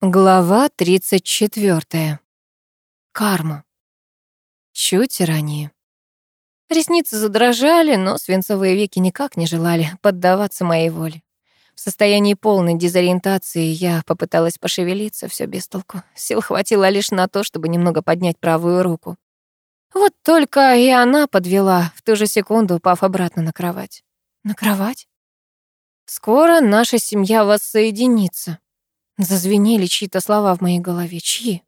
Глава 34. Карма. Чуть ранее. Ресницы задрожали, но свинцовые веки никак не желали поддаваться моей воле. В состоянии полной дезориентации я попыталась пошевелиться, все без толку. Сил хватило лишь на то, чтобы немного поднять правую руку. Вот только и она подвела, в ту же секунду упав обратно на кровать. На кровать? Скоро наша семья воссоединится. Зазвенели чьи-то слова в моей голове. Чьи?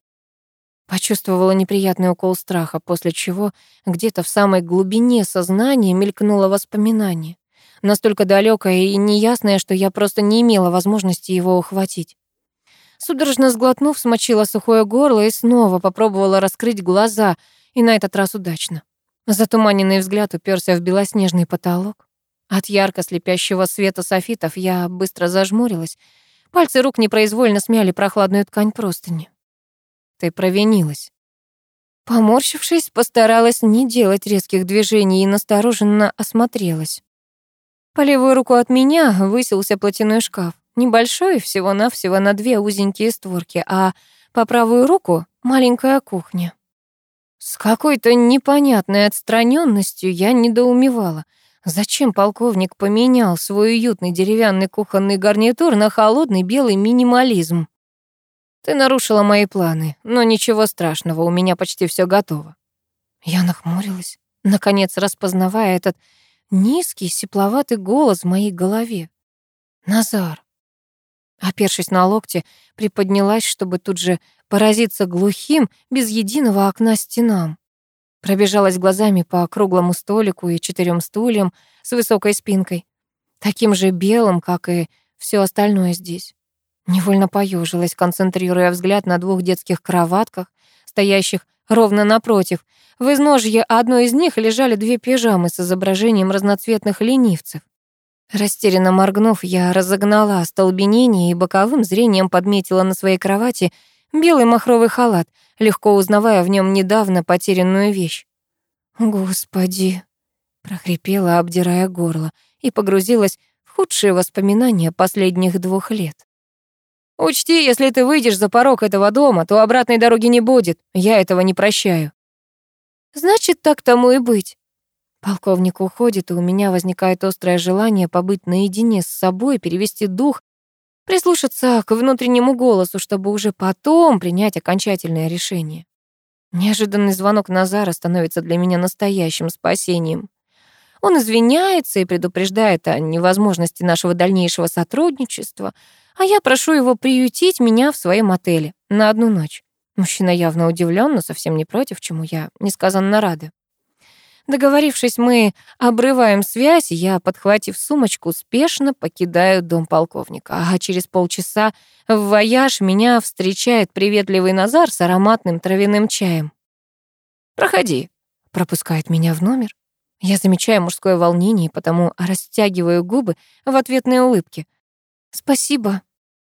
Почувствовала неприятный укол страха, после чего где-то в самой глубине сознания мелькнуло воспоминание. Настолько далёкое и неясное, что я просто не имела возможности его ухватить. Судорожно сглотнув, смочила сухое горло и снова попробовала раскрыть глаза, и на этот раз удачно. Затуманенный взгляд уперся в белоснежный потолок. От ярко слепящего света софитов я быстро зажмурилась Пальцы рук непроизвольно смяли прохладную ткань простыни. Ты провинилась. Поморщившись, постаралась не делать резких движений и настороженно осмотрелась. По левую руку от меня высился платяной шкаф. Небольшой, всего-навсего на две узенькие створки, а по правую руку — маленькая кухня. С какой-то непонятной отстраненностью я недоумевала — Зачем полковник поменял свой уютный деревянный кухонный гарнитур на холодный белый минимализм? Ты нарушила мои планы, но ничего страшного, у меня почти все готово. Я нахмурилась, наконец распознавая этот низкий, сепловатый голос в моей голове. Назар. Опершись на локте, приподнялась, чтобы тут же поразиться глухим, без единого окна стенам. Пробежалась глазами по круглому столику и четырем стульям с высокой спинкой, таким же белым, как и все остальное здесь. Невольно поежилась, концентрируя взгляд на двух детских кроватках, стоящих ровно напротив. В изножье одной из них лежали две пижамы с изображением разноцветных ленивцев. Растерянно моргнув, я разогнала остолбенение и боковым зрением подметила на своей кровати белый махровый халат, легко узнавая в нем недавно потерянную вещь. «Господи!» — прохрипела, обдирая горло, и погрузилась в худшие воспоминания последних двух лет. «Учти, если ты выйдешь за порог этого дома, то обратной дороги не будет. Я этого не прощаю». «Значит, так тому и быть». Полковник уходит, и у меня возникает острое желание побыть наедине с собой, перевести дух прислушаться к внутреннему голосу, чтобы уже потом принять окончательное решение. Неожиданный звонок Назара становится для меня настоящим спасением. Он извиняется и предупреждает о невозможности нашего дальнейшего сотрудничества, а я прошу его приютить меня в своем отеле на одну ночь. Мужчина явно удивлен, но совсем не против, чему я несказанно рада. Договорившись, мы обрываем связь, я, подхватив сумочку, спешно покидаю дом полковника. А через полчаса в вояж меня встречает приветливый Назар с ароматным травяным чаем. «Проходи», — пропускает меня в номер. Я замечаю мужское волнение, потому растягиваю губы в ответной улыбке. «Спасибо».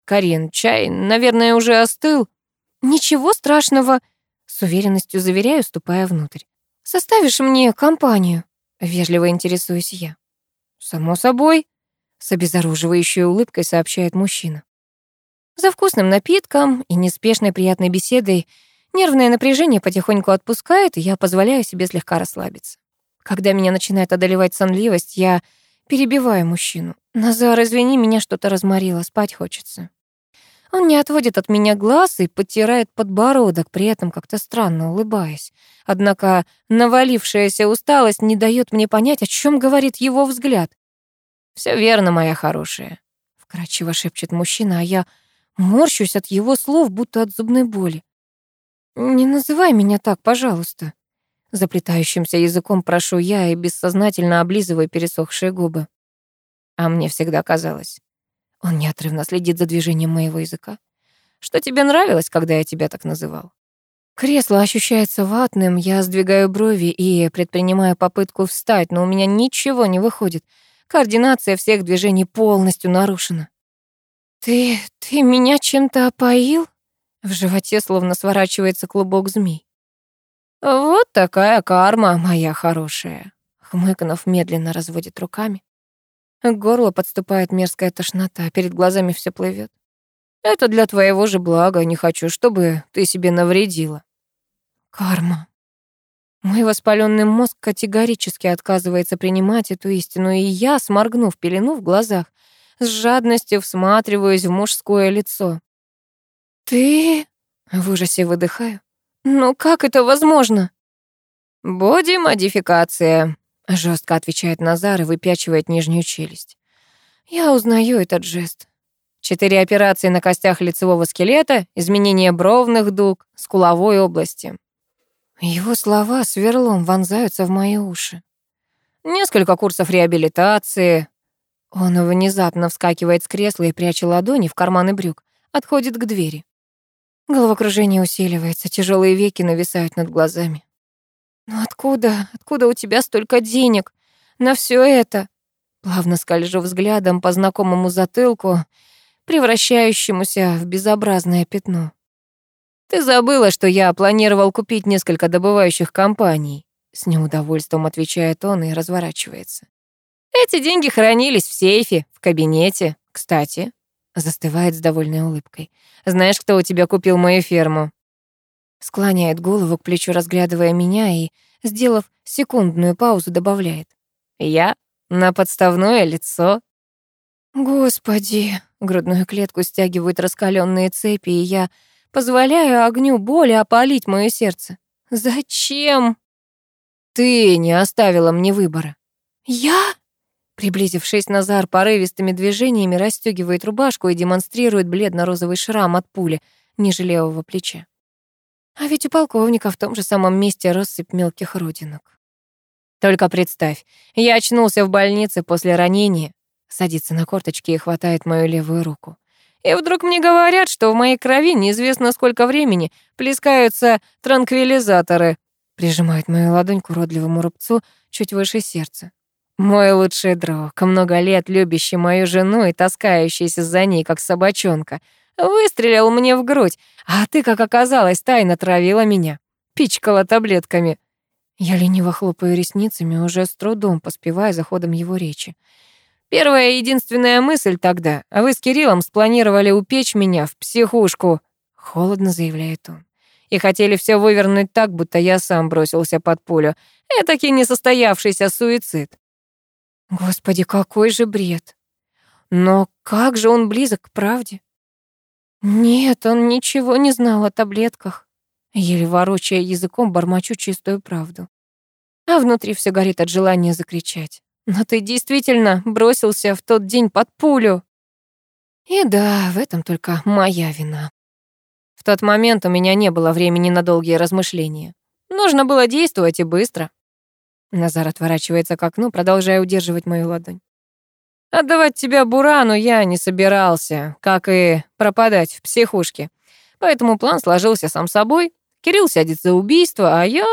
«Карин, чай, наверное, уже остыл?» «Ничего страшного», — с уверенностью заверяю, ступая внутрь. «Составишь мне компанию?» — вежливо интересуюсь я. «Само собой», — с обезоруживающей улыбкой сообщает мужчина. За вкусным напитком и неспешной приятной беседой нервное напряжение потихоньку отпускает, и я позволяю себе слегка расслабиться. Когда меня начинает одолевать сонливость, я перебиваю мужчину. «Назар, извини, меня что-то разморило, спать хочется». Он не отводит от меня глаз и потирает подбородок, при этом как-то странно улыбаясь. Однако навалившаяся усталость не дает мне понять, о чем говорит его взгляд. Все верно, моя хорошая», — вкрадчиво шепчет мужчина, а я морщусь от его слов, будто от зубной боли. «Не называй меня так, пожалуйста». Заплетающимся языком прошу я и бессознательно облизываю пересохшие губы. А мне всегда казалось, он неотрывно следит за движением моего языка. Что тебе нравилось, когда я тебя так называл? Кресло ощущается ватным, я сдвигаю брови и предпринимаю попытку встать, но у меня ничего не выходит. Координация всех движений полностью нарушена. «Ты... ты меня чем-то опоил?» В животе словно сворачивается клубок змей. «Вот такая карма, моя хорошая», — хмыкнув, медленно разводит руками. К горлу подступает мерзкая тошнота, перед глазами все плывет. Это для твоего же блага, не хочу, чтобы ты себе навредила. Карма. Мой воспаленный мозг категорически отказывается принимать эту истину, и я, сморгнув пелену в глазах, с жадностью всматриваюсь в мужское лицо. «Ты...» — в ужасе выдыхаю. «Ну как это возможно?» «Боди-модификация», — жестко отвечает Назар и выпячивает нижнюю челюсть. Я узнаю этот жест. Четыре операции на костях лицевого скелета, изменение бровных дуг, скуловой области. Его слова сверлом вонзаются в мои уши. Несколько курсов реабилитации. Он внезапно вскакивает с кресла и, пряча ладони в карманы брюк, отходит к двери. Головокружение усиливается, тяжелые веки нависают над глазами. «Но откуда, откуда у тебя столько денег на все это?» Плавно скольжу взглядом по знакомому затылку, превращающемуся в безобразное пятно. «Ты забыла, что я планировал купить несколько добывающих компаний», с неудовольствием отвечает он и разворачивается. «Эти деньги хранились в сейфе, в кабинете. Кстати, застывает с довольной улыбкой. Знаешь, кто у тебя купил мою ферму?» Склоняет голову к плечу, разглядывая меня и, сделав секундную паузу, добавляет. «Я на подставное лицо». «Господи!» Грудную клетку стягивают раскаленные цепи, и я Позволяю огню боли опалить моё сердце. Зачем? Ты не оставила мне выбора. Я? Приблизившись, Назар порывистыми движениями расстёгивает рубашку и демонстрирует бледно-розовый шрам от пули ниже левого плеча. А ведь у полковника в том же самом месте россыпь мелких родинок. Только представь, я очнулся в больнице после ранения, садится на корточки и хватает мою левую руку. И вдруг мне говорят, что в моей крови неизвестно сколько времени плескаются транквилизаторы. Прижимает мою ладонь к уродливому рубцу чуть выше сердца. Мой лучший друг, много лет любящий мою жену и таскающийся за ней, как собачонка, выстрелил мне в грудь, а ты, как оказалось, тайно травила меня, пичкала таблетками. Я лениво хлопаю ресницами, уже с трудом поспевая за ходом его речи. Первая и единственная мысль тогда, вы с Кириллом спланировали упечь меня в психушку, холодно заявляет он. И хотели все вывернуть так, будто я сам бросился под пулю. Этакий несостоявшийся суицид. Господи, какой же бред. Но как же он близок к правде? Нет, он ничего не знал о таблетках. Еле ворочая языком, бормочу чистую правду. А внутри все горит от желания закричать. Но ты действительно бросился в тот день под пулю. И да, в этом только моя вина. В тот момент у меня не было времени на долгие размышления. Нужно было действовать и быстро. Назар отворачивается к окну, продолжая удерживать мою ладонь. Отдавать тебя Бурану я не собирался, как и пропадать в психушке. Поэтому план сложился сам собой. Кирилл сядет за убийство, а я...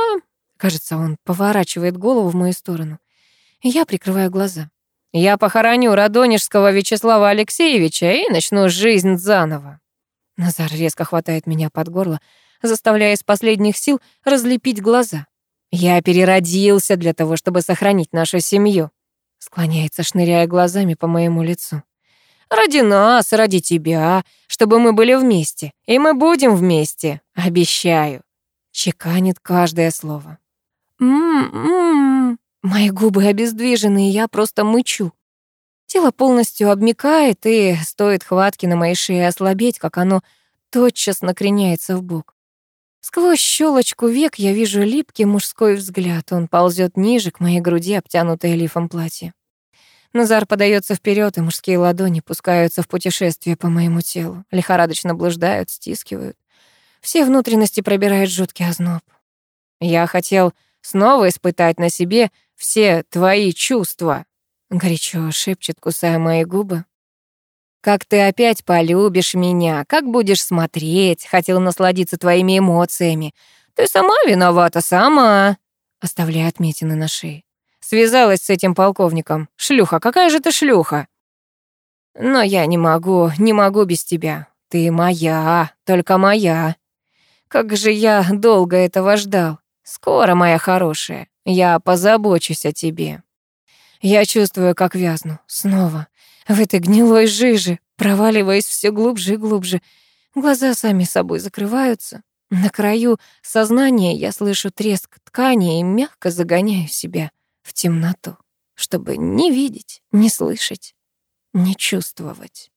Кажется, он поворачивает голову в мою сторону. Я прикрываю глаза. Я похороню Радонежского Вячеслава Алексеевича и начну жизнь заново. Назар резко хватает меня под горло, заставляя из последних сил разлепить глаза. Я переродился для того, чтобы сохранить нашу семью. Склоняется, шныряя глазами по моему лицу. Ради нас, ради тебя, чтобы мы были вместе. И мы будем вместе, обещаю. Чеканит каждое слово. М-м-м. Мои губы обездвижены, и я просто мычу. Тело полностью обмикает, и стоит хватки на моей шее ослабеть, как оно тотчас накреняется в бок. Сквозь щелочку век я вижу липкий мужской взгляд. Он ползет ниже к моей груди, обтянутой лифом платья. Назар подается вперед, и мужские ладони пускаются в путешествие по моему телу. Лихорадочно блуждают, стискивают. Все внутренности пробирает жуткий озноб. Я хотел снова испытать на себе все твои чувства», — горячо шепчет, кусая мои губы. «Как ты опять полюбишь меня, как будешь смотреть, хотел насладиться твоими эмоциями. Ты сама виновата, сама», — оставляя отметины на шее. «Связалась с этим полковником. Шлюха, какая же ты шлюха?» «Но я не могу, не могу без тебя. Ты моя, только моя. Как же я долго этого ждал. Скоро, моя хорошая, я позабочусь о тебе. Я чувствую, как вязну. Снова. В этой гнилой жиже. проваливаясь все глубже и глубже. Глаза сами собой закрываются. На краю сознания я слышу треск ткани и мягко загоняю себя в темноту, чтобы не видеть, не слышать, не чувствовать.